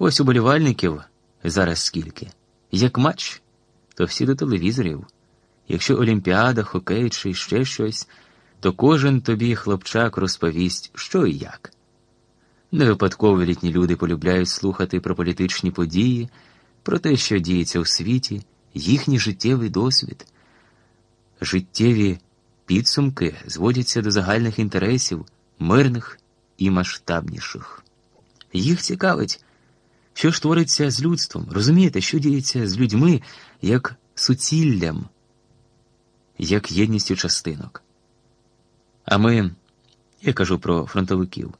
Ось уболівальників зараз скільки. Як матч, то всі до телевізорів. Якщо Олімпіада, хокей чи ще щось, то кожен тобі хлопчак розповість, що і як. Не випадково літні люди полюбляють слухати про політичні події, про те, що діється у світі, їхній життєвий досвід. Життєві підсумки зводяться до загальних інтересів, мирних і масштабніших. Їх цікавить, що ж твориться з людством, розумієте, що діється з людьми як суціллям, як єдністю частинок. А ми, я кажу про фронтовиків,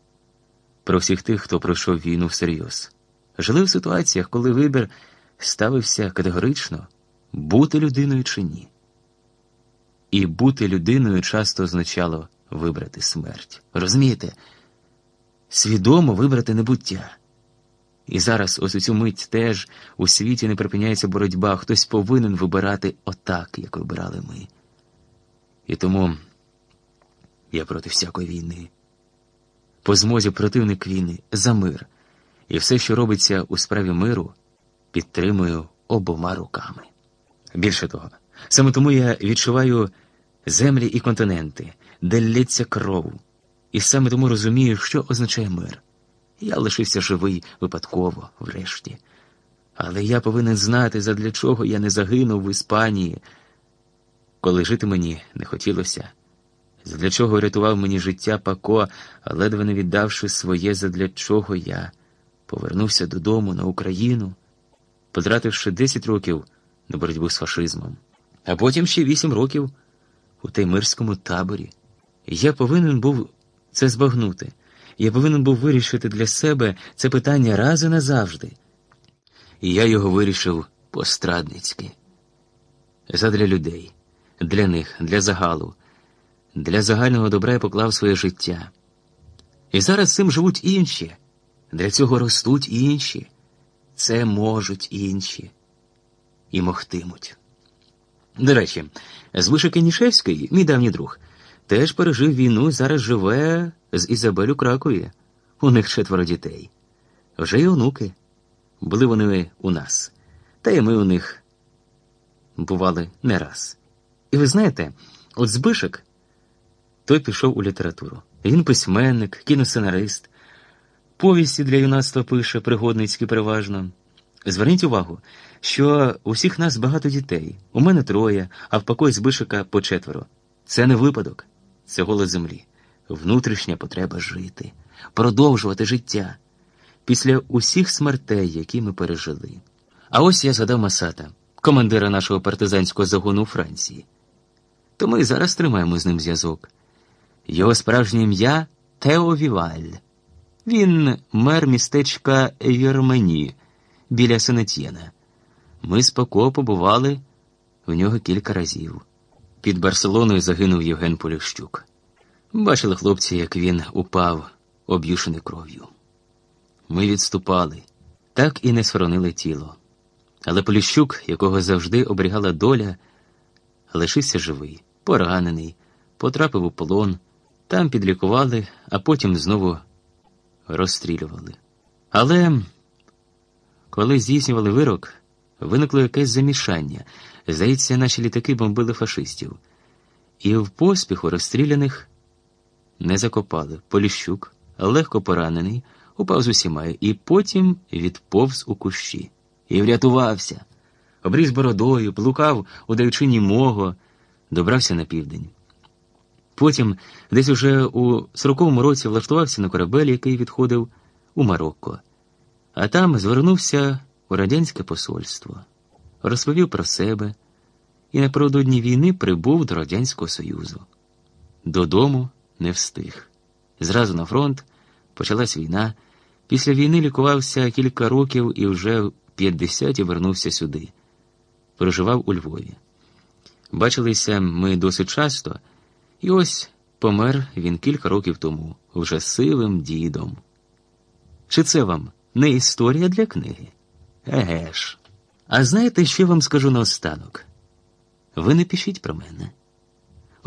про всіх тих, хто пройшов війну всерйоз, жили в ситуаціях, коли вибір ставився категорично бути людиною чи ні. І бути людиною часто означало вибрати смерть. Розумієте? Свідомо вибрати небуття. І зараз, ось у цю мить теж у світі не припиняється боротьба, хтось повинен вибирати отак, як вибирали ми. І тому я проти всякої війни. По змозі противник війни за мир. І все, що робиться у справі миру, підтримую обома руками. Більше того, саме тому я відчуваю землі і континенти, де лється кров, і саме тому розумію, що означає мир. Я лишився живий випадково, врешті. Але я повинен знати, задля чого я не загинув в Іспанії, коли жити мені не хотілося, задля чого рятував мені життя Пако, ледве не віддавши своє, задля чого я повернувся додому на Україну, потративши 10 років на боротьбу з фашизмом, а потім ще 8 років у таймирському таборі. Я повинен був це збагнути. Я повинен був вирішити для себе це питання раз і назавжди. І я його вирішив пострадницьки. Задля людей, для них, для загалу, для загального добра я поклав своє життя. І зараз цим живуть інші, для цього ростуть інші, це можуть інші і могтимуть. До речі, Звишик Нішевський, мій давній друг, теж пережив війну і зараз живе з Ізабель у Кракові. У них четверо дітей. Вже й онуки. Були вони у нас, та й ми у них бували не раз. І ви знаєте, от Збишек той пішов у літературу. Він письменник, кіносценарист, повісті для юнацтва пише, пригодницькі переважно. Зверніть увагу, що у всіх нас багато дітей. У мене троє, а в покої Збишика по четверо. Це не випадок, це голос землі внутрішня потреба жити, продовжувати життя після усіх смертей, які ми пережили. А ось я згадав Масата, командира нашого партизанського загону у Франції. То ми зараз тримаємо з ним зв'язок. Його справжнє ім'я Тео Віваль. Він мер містечка Вірмені біля Сенетьєна. Ми з Пако побували в нього кілька разів. Під Барселоною загинув Євген Поліщук. Бачили хлопці, як він упав, об'юшений кров'ю. Ми відступали, так і не схоронили тіло. Але Поліщук, якого завжди оберігала доля, лишився живий, поранений, потрапив у полон, там підлікували, а потім знову розстрілювали. Але коли здійснювали вирок, виникло якесь замішання. Здається, наші літаки бомбили фашистів, і в поспіху розстріляних не закопали. Поліщук, легко поранений, упав з усіма і потім відповз у кущі. І врятувався. Обріз бородою, плукав у даючині мого, добрався на південь. Потім, десь уже у сороковому році, влаштувався на корабель, який відходив у Марокко, а там звернувся у радянське посольство, розповів про себе і напередодні війни прибув до Радянського Союзу. Додому не встиг. Зразу на фронт почалась війна. Після війни лікувався кілька років і вже в 50 вернувся сюди. Проживав у Львові. Бачилися ми досить часто, і ось помер він кілька років тому, вже сивим дідом. Чи це вам не історія для книги? Еге ж. А знаєте, що вам скажу наостанок? Ви не пишіть про мене.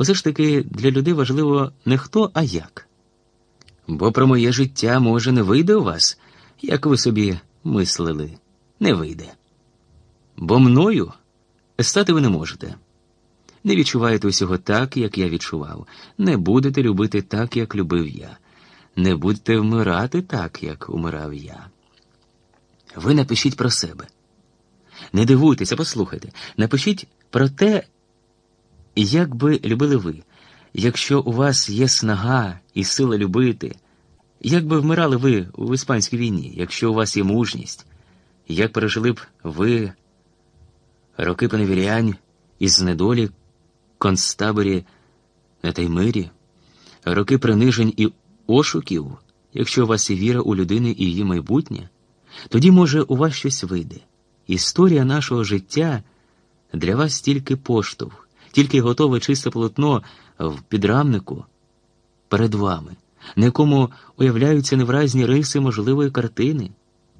Усе ж таки для людей важливо не хто, а як. Бо про моє життя, може, не вийде у вас, як ви собі мислили, не вийде. Бо мною стати ви не можете. Не відчуваєте усього так, як я відчував, не будете любити так, як любив я, не будете вмирати так, як умирав я. Ви напишіть про себе. Не дивуйтеся, послухайте, напишіть про те, як би любили ви, якщо у вас є снага і сила любити, як би вмирали ви у іспанській війні, якщо у вас є мужність, як пережили б ви роки поневірянь із знедолі, концтаборі на Таймирі, роки принижень і ошуків, якщо у вас є віра у людини і її майбутнє, тоді, може, у вас щось вийде. Історія нашого життя для вас тільки поштовх, тільки готове чисте полотно в підрамнику перед вами, на якому уявляються невразні риси можливої картини.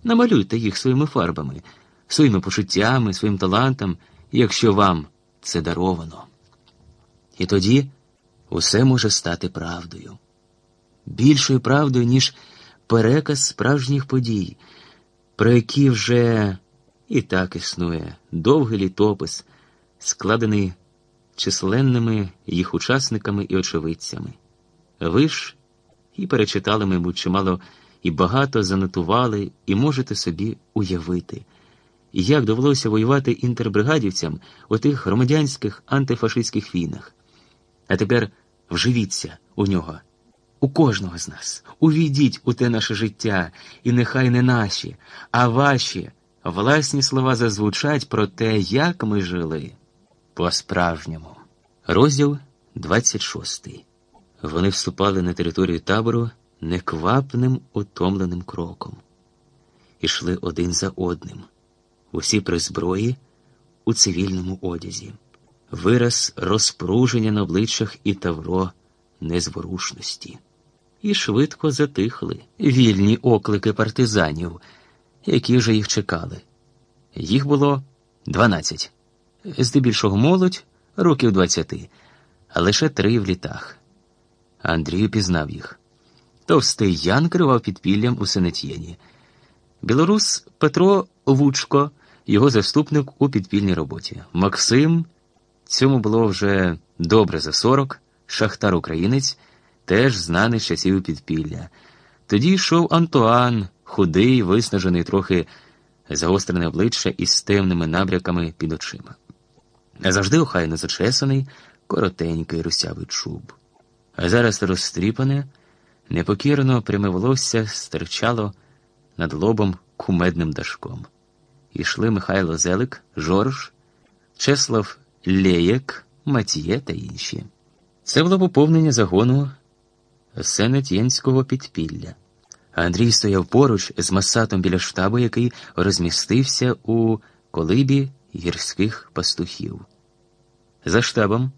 Намалюйте їх своїми фарбами, своїми почуттями, своїм талантом, якщо вам це даровано. І тоді усе може стати правдою, більшою правдою, ніж переказ справжніх подій, про які вже і так існує довгий літопис, складений численними їх учасниками і очевидцями. Ви ж і перечитали, мабуть, чимало і багато занотували, і можете собі уявити, як довелося воювати інтербригадівцям у тих громадянських антифашистських війнах. А тепер вживіться у нього, у кожного з нас. Увійдіть у те наше життя, і нехай не наші, а ваші власні слова зазвучать про те, як ми жили по-справжньому. Розділ 26. Вони вступали на територію табору неквапним, утомленим кроком. Ішли один за одним, усі при зброї у цивільному одязі, вираз розпруження на обличчях і тавро незворушності. І швидко затихли вільні оклики партизанів, які вже їх чекали. Їх було дванадцять, здебільшого молодь, років двадцяти, а лише три в літах. Андрій пізнав їх. Товстий Ян керував підпіллям у Сенетєні. Білорус Петро Вучко, його заступник у підпільній роботі. Максим, цьому було вже добре за сорок, шахтар українець, теж знаний з часів підпілля. Тоді йшов Антуан, худий, виснажений, трохи загострене обличчя із темними набряками під очима. Завжди охайно зачесаний, коротенький русявий чуб. А зараз розстріпане, непокірно пряме волосся стирчало над лобом кумедним дашком. Ішли Михайло Зелик, Жорж, Чеслав Леєк, Матіє та інші. Це було поповнення загону Сенетєнського підпілля. Андрій стояв поруч з масатом біля штабу, який розмістився у колибі гірських пастухів. За штабом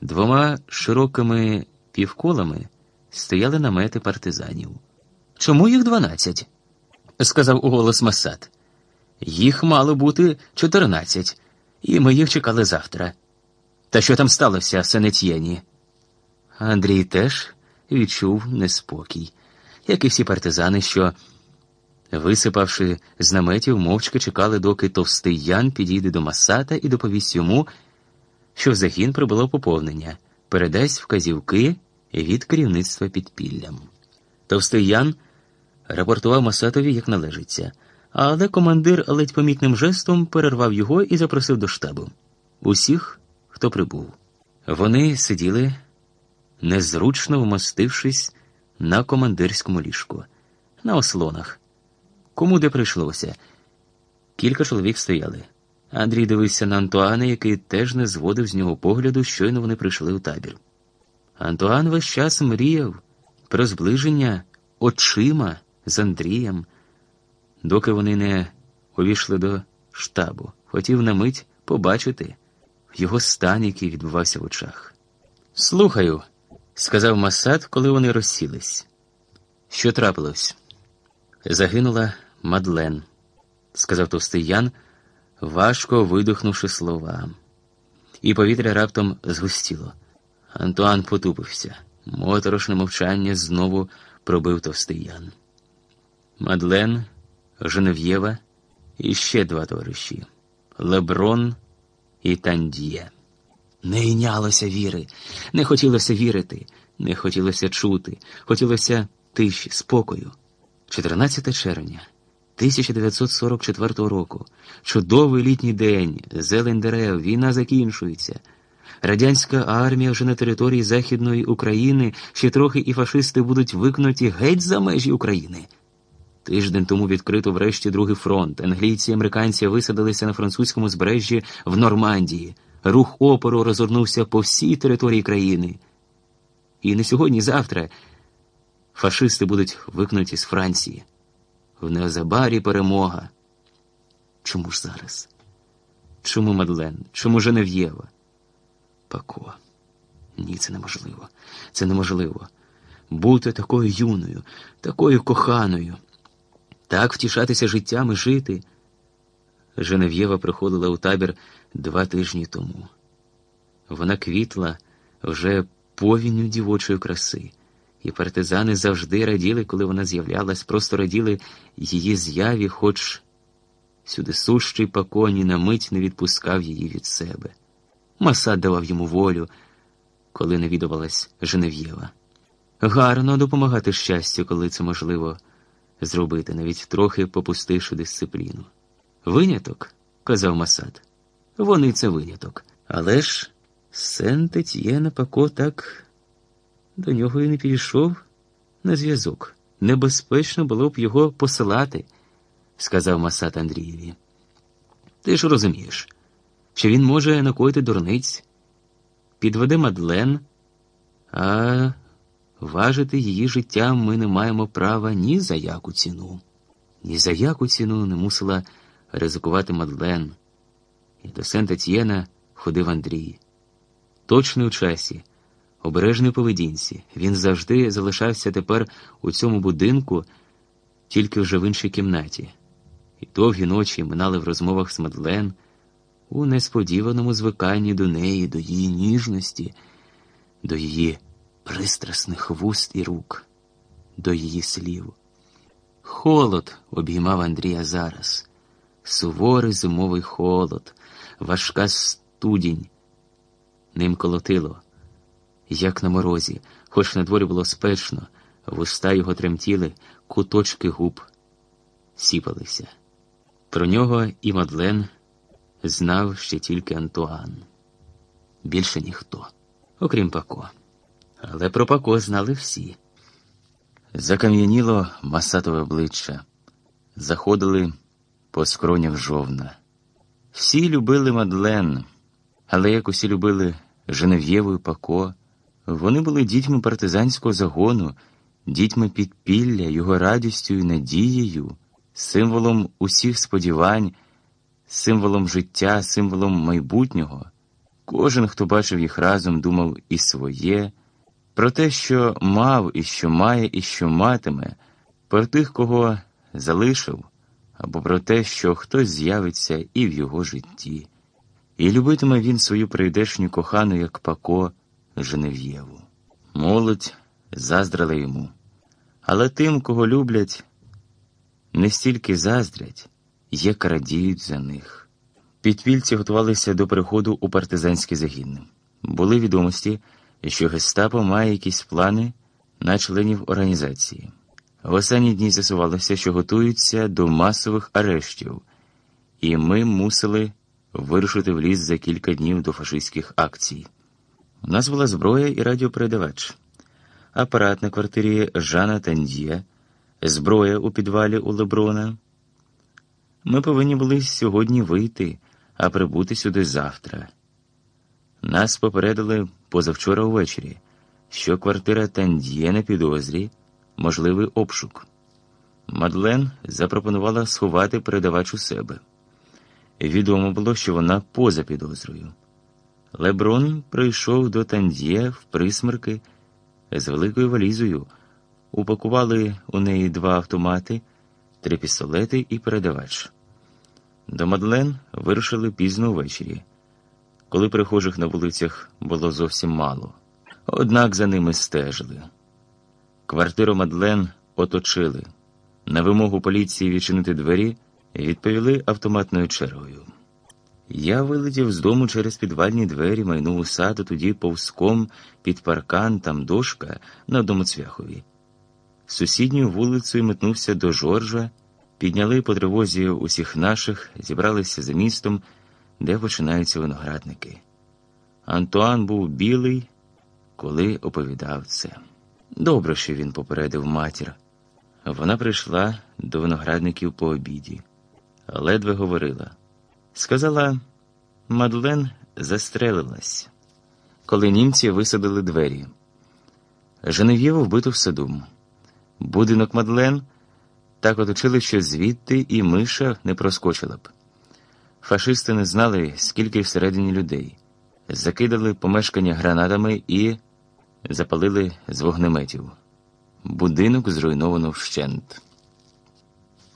двома широкими півколами стояли намети партизанів. Чому їх дванадцять? сказав уголос Масад. Їх мало бути чотирнадцять, і ми їх чекали завтра. Та що там сталося в Сенетьєні? Андрій теж відчув неспокій, як і всі партизани, що, висипавши з наметів, мовчки чекали, доки товстий Ян підійде до Масата і доповість йому, що в загін прибуло поповнення, передасть вказівки від керівництва підпіллям. Товстий Ян рапортував Масатові, як належиться, але командир ледь помітним жестом перервав його і запросив до штабу усіх, хто прибув. Вони сиділи, незручно вмостившись на командирському ліжку, на ослонах. Кому де прийшлося. Кілька чоловік стояли. Андрій дивився на Антуана, який теж не зводив з нього погляду, щойно вони прийшли у табір. Антуан весь час мріяв про зближення очима з Андрієм, доки вони не увійшли до штабу. Хотів на мить побачити його стан, який відбувався в очах. Слухаю, сказав Масад, коли вони розсілись. Що трапилось? Загинула Мадлен, сказав товстий Ян, важко видихнувши слова. І повітря раптом згустіло. Антуан потупився. Моторошне мовчання знову пробив товстий Ян. Мадлен Женев'єва і ще два товариші Леброн і Тандіє. Не йнялося віри, не хотілося вірити, не хотілося чути, хотілося тиші, спокою. 14 червня 1944 року. Чудовий літній день, зелень дерев, війна закінчується. Радянська армія вже на території Західної України ще трохи і фашисти будуть викнуті геть за межі України. Тиждень тому відкрито врешті другий фронт. Англійці і американці висадилися на французькому збережжі в Нормандії. Рух опору розгорнувся по всій території країни. І не сьогодні, завтра фашисти будуть викнуті з Франції. В незабарі перемога. Чому ж зараз? Чому Мадлен? Чому Женев'єва? Пако. Ні, це неможливо. Це неможливо. Бути такою юною, такою коханою, так втішатися життям і жити. Женев'єва приходила у табір два тижні тому. Вона квітла вже повінню дівочої краси, і партизани завжди раділи, коли вона з'являлась, просто раділи її з'яві, хоч сюди сущий пако ні на мить не відпускав її від себе. Масад давав йому волю, коли навідувалась Женев'єва. Гарно допомагати щастю, коли це можливо зробити, навіть трохи попустивши дисципліну. Виняток, казав Масад, вони це виняток. Але ж Сент-Етьєна Пако так до нього і не підійшов на зв'язок. Небезпечно було б його посилати, сказав Масад Андрієві. Ти ж розумієш що він може накоїти дурниць, підведе Мадлен, а важити її життя ми не маємо права ні за яку ціну. Ні за яку ціну не мусила ризикувати Мадлен. І до Сент-Етьєна ходив Андрій. Точний у часі, обережний поведінці, він завжди залишався тепер у цьому будинку, тільки вже в іншій кімнаті. І довгі ночі минали в розмовах з Мадлен у несподіваному звиканні до неї, до її ніжності, до її пристрасних вуст і рук, до її слів. Холод обіймав Андрія зараз, суворий зимовий холод, важка студінь. Ним колотило, як на морозі, хоч на дворі було спечно, вуста його тремтіли, куточки губ сіпалися. Про нього і Мадлен знав ще тільки Антуан. Більше ніхто, окрім Пако. Але про Пако знали всі. Закам'яніло Масадове обличчя, заходили по скронях жовна. Всі любили Мадлен, але як усі любили Женев'єву і Пако, вони були дітьми партизанського загону, дітьми підпілля, його радістю і надією, символом усіх сподівань символом життя, символом майбутнього. Кожен, хто бачив їх разом, думав і своє, про те, що мав, і що має, і що матиме, про тих, кого залишив, або про те, що хтось з'явиться і в його житті, і любитиме він свою прийдешню кохану, як Пако Женев'єву. Молодь заздрила йому, але тим, кого люблять, не стільки заздрять як радіють за них. Підпільці готувалися до приходу у партизанські загін. Були відомості, що Гестапо має якісь плани на членів організації. В останні дні з'ясувалося, що готуються до масових арештів, і ми мусили вирушити в ліс за кілька днів до фашистських акцій. У нас була зброя і радіопередавач, апарат на квартирі Жана Тандія, зброя у підвалі у Леброна. Ми повинні були сьогодні вийти, а прибути сюди завтра. Нас попередили позавчора увечері, що квартира Танд'є на підозрі, можливий обшук. Мадлен запропонувала сховати передавач у себе. Відомо було, що вона поза підозрою. Леброн прийшов до Танд'є в присмерки з великою валізою, упакували у неї два автомати, три пістолети і передавач. До Мадлен вирушили пізно ввечері, коли прихожих на вулицях було зовсім мало. Однак за ними стежили. Квартиру Мадлен оточили. На вимогу поліції відчинити двері відповіли автоматною чергою. Я вилетів з дому через підвальні двері, майнув у саду, тоді повзком під паркан, там дошка на домоцвяхові. Сусідньою вулицею метнувся до Жоржа, підняли по тривозі усіх наших, зібралися за містом, де починаються виноградники. Антуан був білий, коли оповідав це. Добре, що він попередив матір. Вона прийшла до виноградників по обіді, ледве говорила. Сказала, Мадлен застрелилась, коли німці висадили двері. Женев'єву вбито в саду. Будинок Мадлен так оточили, що звідти і миша не проскочила б. Фашисти не знали, скільки всередині людей, закидали помешкання гранатами і запалили з вогнеметів. Будинок зруйновано вщент.